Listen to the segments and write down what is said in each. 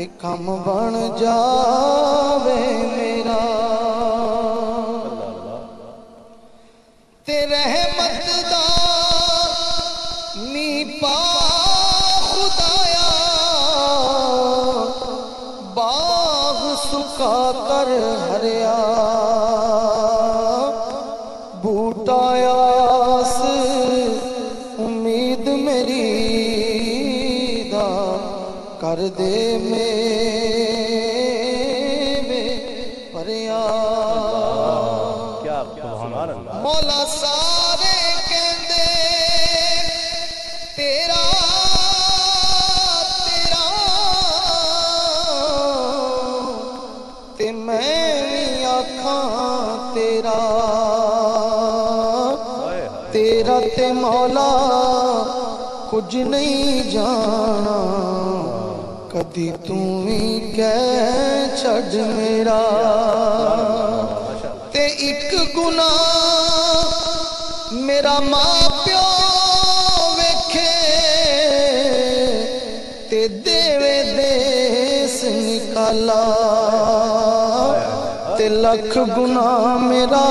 ਤੇ ਕੰਮ ਬਣ ਜਾਵੇ ਮੇਰਾ। ਤੇ ਰਹਿਮਤ ਪਾ ਖੁਦਾਇਆ ਕਰ ਹਰਿਆ। پریا کیا سبحان اللہ؟ مولا سارے کہندے تیرا تیرا۔ تے میں بھی آکھاں تیرا۔ تیرا تے مولا کچھ نہیں جانا۔ کدی توں ਛੱਡ ਮੇਰਾ। ਤੇ ਇੱਕ ਗੁਨਾਹ ਮੇਰਾ ਮਾਂ ਮਾਪਿਓ ਵੇਖੇ ਤੇ ਦੇਵੇ ਦੇਸ ਨਿਕਾਲਾ। ਤੇ ਲੱਖ ਗੁਨਾਹ ਮੇਰਾ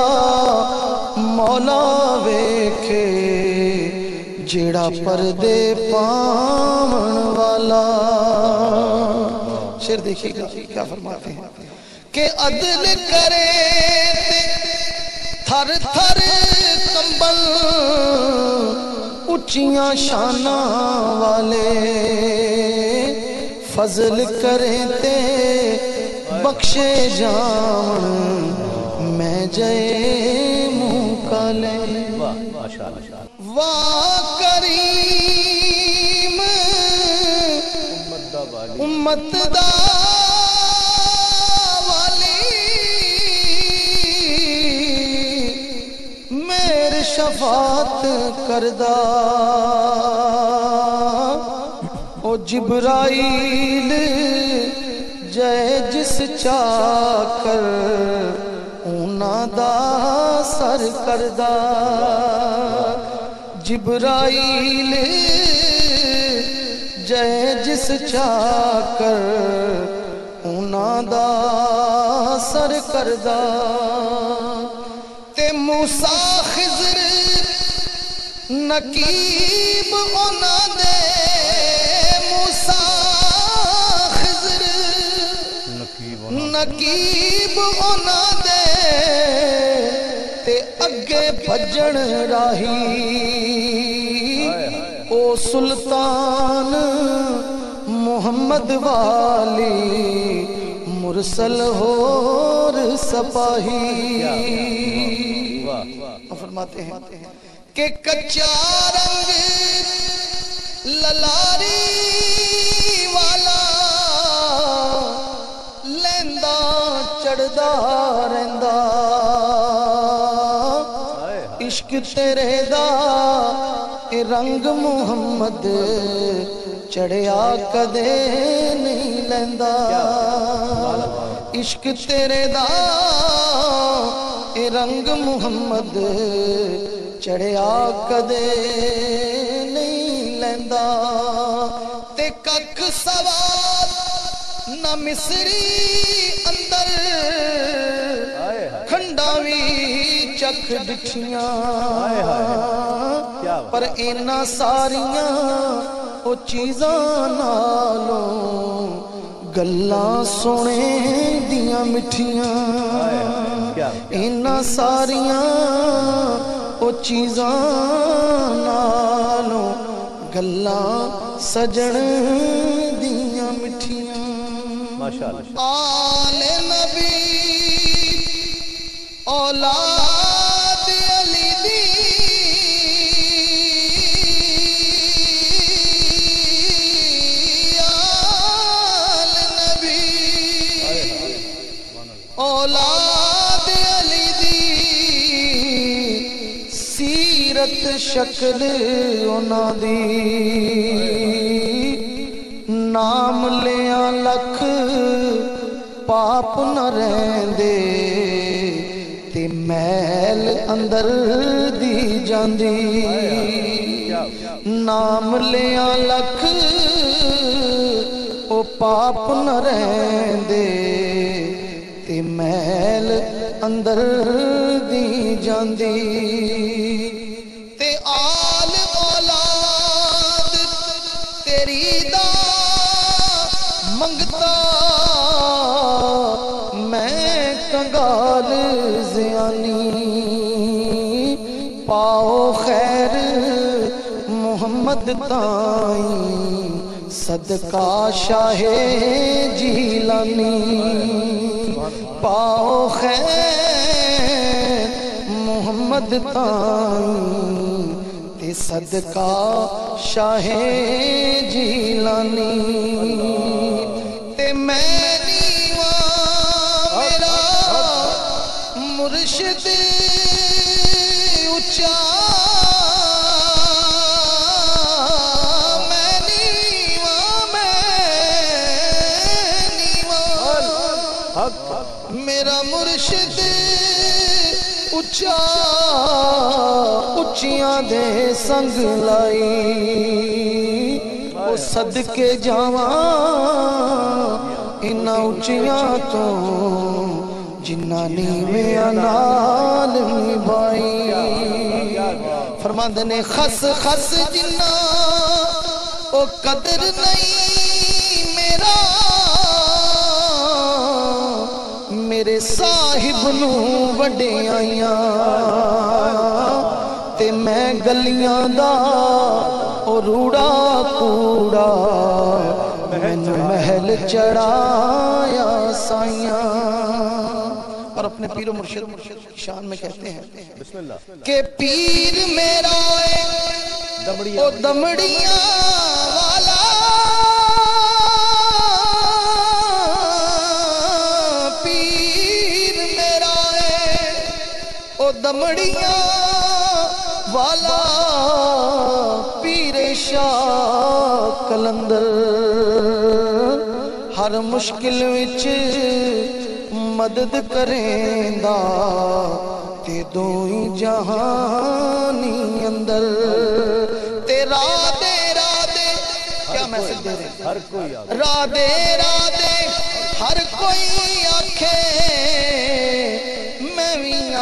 ਮੌਲਾ ਵੇਖੇ, ਜਿਹੜਾ ਪਰਦੇ ਪਾਵਣ ਵਾਲਾ। شیر دیکھیے گا کیا فرماتے ہیں؟ کہ عدل کرے تھر تھر کمبل اچیاں شانہ والے۔ فضل کرے تے بخشے جان میں جائے منہ کالے۔ واہ امت دا والی میرے شفاعت کردہ او جبرائیل جے جس چاکر اونا دا سر کردہ جبرائیل جے جس چاکر اونا دا سر کردہ۔ تے موسیٰ خضر نقیب اونا دے۔ موسیٰ خضر نقیب نقیب اونا دے۔ تے اگے بھجن راہی۔ او سلطان محمد والی مرسل ہور سپاہی۔ فرماتے ہیں کہ کچا رنگ للاری والا لیندا چڑھدا رہندا۔ ਇਸ਼ਕ ਤੇਰੇ ਦਾ ਇਹ ਰੰਗ ਮੁਹੰਮਦ ਚੜਿਆ ਕਦੇ ਨਹੀਂ ਲੈਂਦਾ। ਇਸ਼ਕ ਤੇਰੇ ਦਾ ਇਹ ਰੰਗ ਮੁਹੰਮਦ ਚੜਿਆ ਕਦੇ ਨਹੀਂ ਲੈਂਦਾ। ਤੇ ਕੱਖ ਸਵਾਲ ਨਾ ਮਿਸਰੀ ਅੰਦਰ چکھ ڈٹھیاں پر اینا ساریاں او چیزاں نالوں گلاں سونے دیاں مٹھیاں اینا ساریاں او چیزاں نالوں گلاں سجن دیاں مٹھیاں آل نبی اولاد ਔਲਾਦ ਅਲੀ ਦੀ ਸੀਰਤ ਸ਼ਕਲ ਉਹਨਾਂ ਦੀ। ਨਾਮ ਲਿਆ ਲਖ ਪਾਪ ਨ ਰਹਿੰਦੇ ਤੇ ਮੈਲ ਅੰਦਰ ਦੀ ਜਾਂਦੀ। ਨਾਮ ਲਿਆ ਲਖ ਉਹ ਪਾਪ ਨ ਰਹਿੰਦੇ تے محل اندر دی جاندی۔ تے آل اولاد تیری دا منگتا۔ میں کنگال زیانی۔ پاؤ خیر محمد تائیں۔ صدقہ شاہ جیلانی۔ پاؤ خیر محمد تے صدقہ شاہ جیلانی۔ تے میں مرشد اچا اچیاں دے سنگ لائی۔ وہ صدقے جاواں، انہاں اچیاں تو جنہاں نیویاں نال نبھائی۔ فرماندے نے، خس خس جنہاں وہ قدر نہیں۔ میرے صاحب نو وڈیاں تے میں گلیاں دا او روڑا کوڑا میں محل چڑھایا سائیاں۔ اور اپنے پیر و مرشد شان میں کہتے ہیں کہ پیر میرا اے او دمڑیاں ਦਮੜੀਆਂ ਵਾਲਾ ਪੀਰੇ ਸ਼ਾ ਕਲੰਦਰ। ਹਰ ਮੁਸ਼ਕਿਲ ਵਿੱਚ ਮਦਦ ਕਰੇਂਦਾ ਤੇ ਦੋਈ ਜਹਾਨੀ ਅੰਦਰ। ਤੇਰਾ ਦੇ ਰਾਦੇ ਕੀ ਮੈਸੇਜ ਦੇ ਰਹੇ? ਹਰ ਕੋਈ ਰਾਦੇ ਰਾਦੇ ਹਰ ਕੋਈ ਆਖੇ।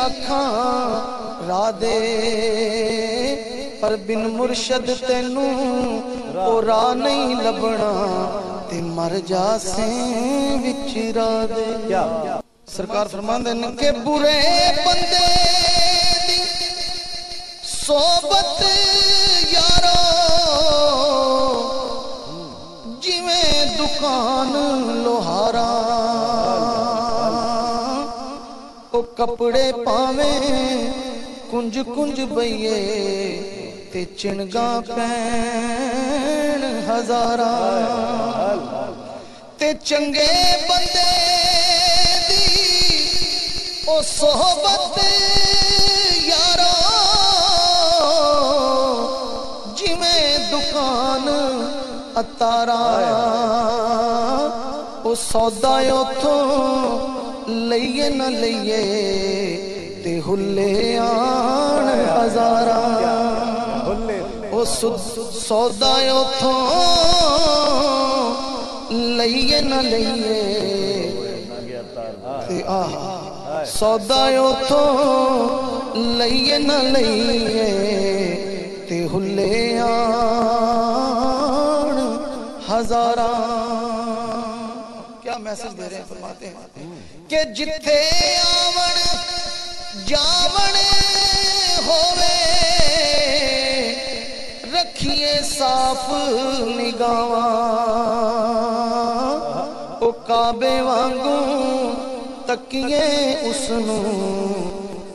بھی را دے۔ پر بن مرشد تینوں او راہ نہیں لبنا تے مر جا سے وچ را دے۔ سرکار فرماندے نے کہ برے بندے دی صحبت کپڑے پاویں کنج کنج بئیے تے چنگا پین ہزارا تے چنگے بندے دی او صحبت یارو جویں دکان اتارا او سودا اتھوں لئیے نہ لئیے، تے ہلے آن ہزارا بھلے او سد- سودا اتھوں لئیے نہ لئیے۔ تے آہ، سودا اتھوں لئیے نہ لئیے، تے ہلے آن ہزارہ۔ میسج دے رہے ہیں، فرماتے ہیں کہ جتھے آون جاون ہووے، رکھیے صاف نگاواں او کعبے وانگوں تکیے اس نو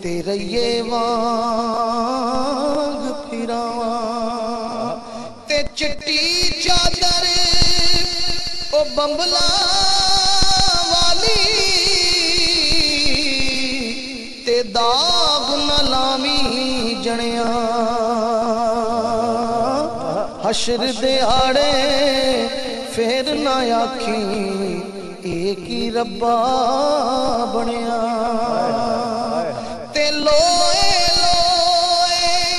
تے رہیے وانگ پھراواں۔ تے چٹی چادر، او بمبلا داغ نہ لاوی جنیاں حشر دے آڑے پھر نہ آکھی، ایک ہی ربا بنیا۔ تے لوئے لوئے۔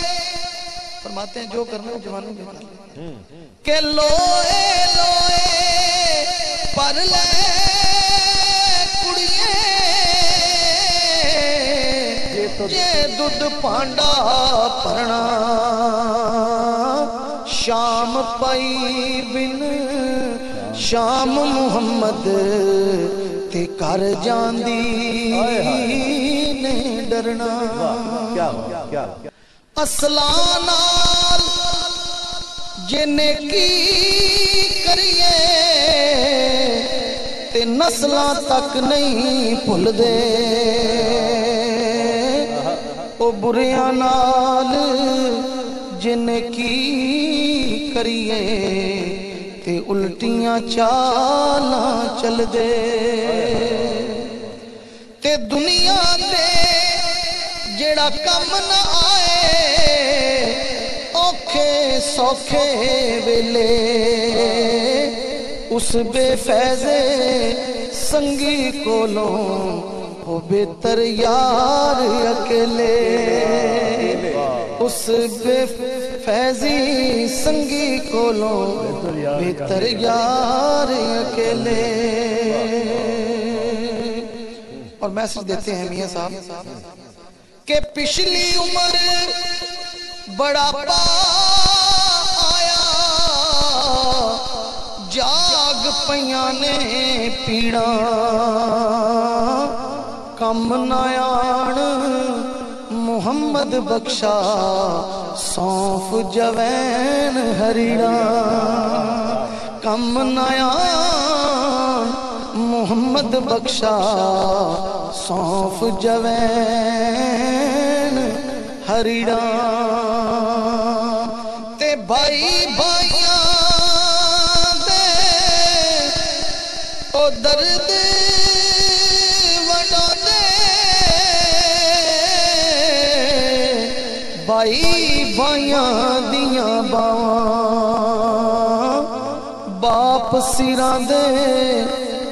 فرماتے ہیں جو کرنا ہے جوانوں کے کرنا کہ لوئے لوئے، پر لے کڑیے۔ ਜੇ ਦੁੱਧ ਭਾਂਡਾ ਭਰਣਾ ਸ਼ਾਮ ਪਈ ਬਿਨ ਸ਼ਾਮ ਮੁਹੰਮਦ ਤੇ ਕਰ ਜਾਂਦੀ ਨਹੀਂ ਡਰਣਾ ਵਾਹ ਕੀ ਕੀ ਅਸਲਾ ਨਾਲ ਜਿਨੇ ਕੀ ਕਰੀਏ ਤੇ ਨਸਲਾਂ ਤੱਕ ਨਹੀਂ ਭੁੱਲਦੇ। بریاں نال جنے کی کریے تے الٹیاں چالاں چل دے۔ تے دنیا تے جیڑا کم نہ آئے اوکھے سوکھے ویلے اس بے فیضے سنگی کولوں ہو بہتر یار اکیلے اس بے فیضی سنگی کولوں، بہتر یار اکیلے اور میسج دیتے ہیں میاں صاحب کہ پچھلی عمر بڑا پا آیا، جاگ پیانے پیڑا ਕੰਮ ਨਾ ਆਣ, ਮੁਹੰਮਦ ਬਖਸ਼ਾ ਸੌਂਫ ਜਵੈਨ ਹਰੀੜਾ ਕੰਮ ਨਾ ਆਣ, ਮੁਹੰਮਦ ਬਖਸ਼ਾ ਸੌਂਫ ਜਵੈਨ ਹਰੀੜਾ ਤੇ ਭਾਈ ਭਾਈਆਂ ਦੇ, ਉਹ ਦਰਦ ਭਾਈ ਬਾਈਆਂ ਦੀਆਂ ਬਾਵਾਂ ਬਾਪ ਸਿਰਾਂ ਦੇ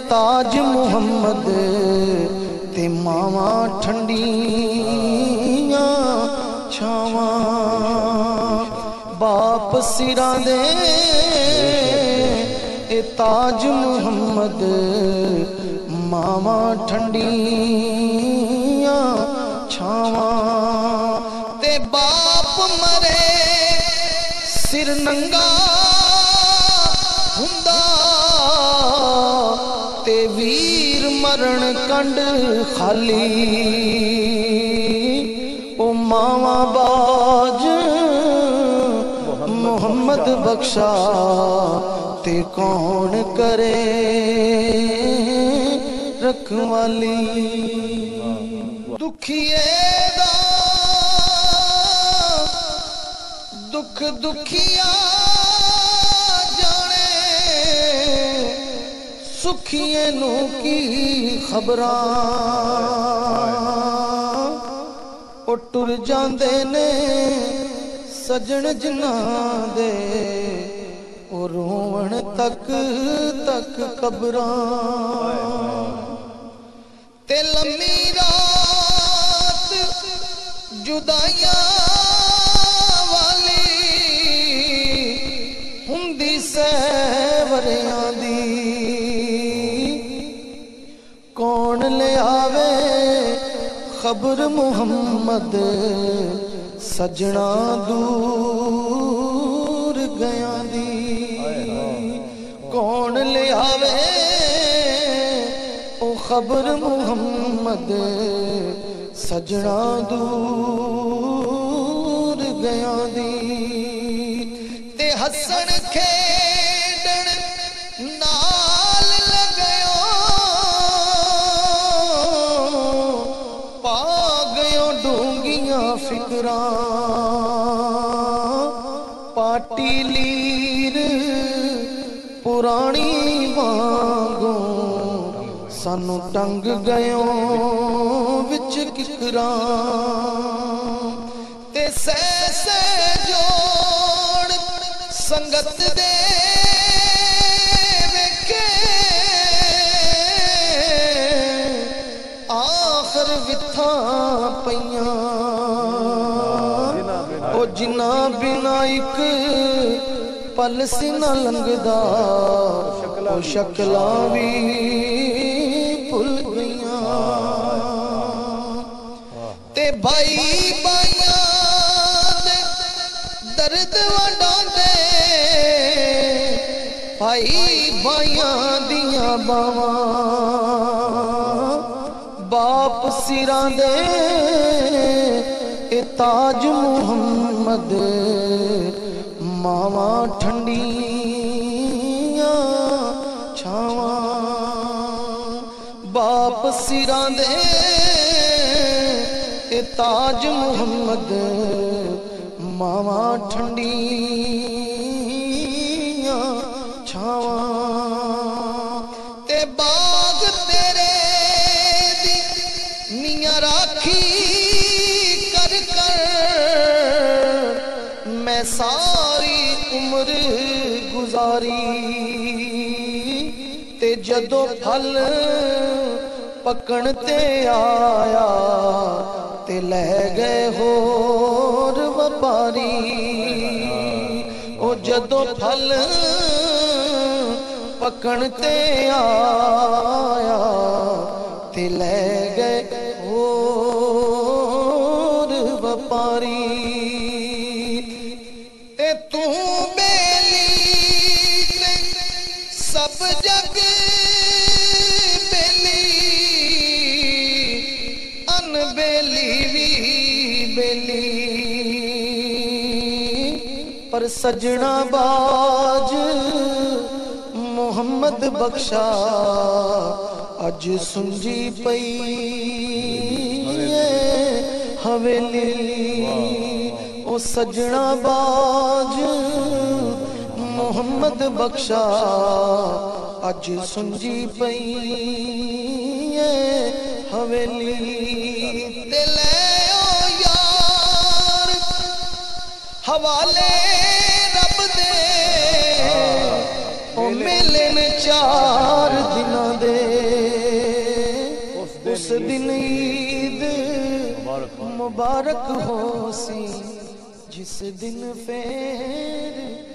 ਤਾਜ ਮੁਹੰਮਦ ਤੇ ਮਾਵਾਂ ਠੰਡੀਆਂ ਛਾਵਾਂ। ਬਾਪ ਸਿਰਾਂ ਦੇ ਇਹ ਤਾਜ ਮੁਹੰਮਦ, ਮਾਵਾਂ ਠੰਡੀਆਂ ਛਾਵਾਂ। ਤੇ ਬਾ ਮਰੇ, ਸਿਰ ਨੰਗਾ ਹੁੰਦਾ, ਤੇ ਵੀਰ ਮਰਨ ਕੰਡ ਖਾਲੀ। ਉਹ ਮਾਵਾ ਬਾਜ ਮੁਹੰਮਦ ਬਖਸ਼ਾ ਤੇ ਕੌਣ ਕਰੇ ਰਖਵਾਲੀ? ਦੁਖੀਏ ਦਾ ਦੁੱਖ ਦੁਖੀਆਂ ਜਾਣੇ, ਸੁਖੀਏ ਨੂੰ ਕੀ ਖਬਰਾਂ? ਉਹ ਟੁਰ ਜਾਂਦੇ ਨੇ ਸਜਣ ਜਨਾ ਦੇ, ਉਹ ਰੋਵਣ ਤੱਕ ਤੱਕ ਕਬਰਾਂ ਤੇ ਲੰਮੀ ਰਾਤ ਜੁਦਾਈਆਂ ਵਰਿਆਂ ਦੀ। ਕੌਣ ਲਿਆਵੇ ਖਬਰ ਮੁਹੰਮਦ? ਸਜਣਾ ਦੂਰ ਗਿਆ ਦੀ। ਕੌਣ ਲਿਆਵੇ ਉਹ ਖਬਰ ਮੁਹੰਮਦ? ਸਜਣਾ ਦੂਰ ਗਿਆ ਦੀ। ਤੇ ਹਸਨ ਖੇ ਸਾਨੂੰ ਟੰਗ ਗਇਓ ਵਿੱਚ ਕਿਕਰਾ ਤੇ ਸੈ ਸੈ ਜੋੜ ਸੰਗਤ ਦੇ ਵੇਖੇ। ਆਖਰ ਵਿਥਾ ਪਈਆਂ। ਉਹ ਜਿਨਾ ਬਿਨਾ ਇੱਕ ਪਲਸੀ ਨਾ ਲੰਗਦਾ ਉਹ ਸ਼ਕਲਾਂ ਵੀ ਭਾਈ ਬਾਈਆਂ ਦੀਆਂ ਬਾਵਾਂ, ਬਾਪ ਸਿਰਾਂ ਦੇ ਇਹ ਤਾਜ ਮੁਹੰਮਦ, ਮਾਵਾਂ ਠੰਡੀਆਂ ਛਾਵਾਂ। ਬਾਪ ਸਿਰਾਂ ਦੇ ਇਹ ਤਾਜ ਮੁਹੰਮਦ, ਮਾਵਾਂ ਠੰਡੀ تراکی کر کر میں ساری عمر گزاری تے جدو پھل پکن تے آیا تے لے گئے ہور وپاری او جدو پھل پکن تے آیا تے لے سب جگ بیلی پر سجنا باج محمد بخشا اج سنجی پئی حویلی ਸਜਣਾ ਬਾਜ, ਮੁਹੰਮਦ ਬਖਸ਼ਾ ਅੱਜ ਸੁੰਜੀ ਪਈ ਏ ਹਵੇਲੀ ਤੇ ਲੈ ਓ ਯਾਰ, ਹਵਾਲੇ ਰੱਬ ਦੇ। ਉਹ ਮਿਲਣ ਚਾਰ ਦਿਨਾਂ ਦੇ, ਉਸ ਦਿਨ ਈਦ ਮੁਬਾਰਕ ਹੋ ਸੀ। جس دن پھر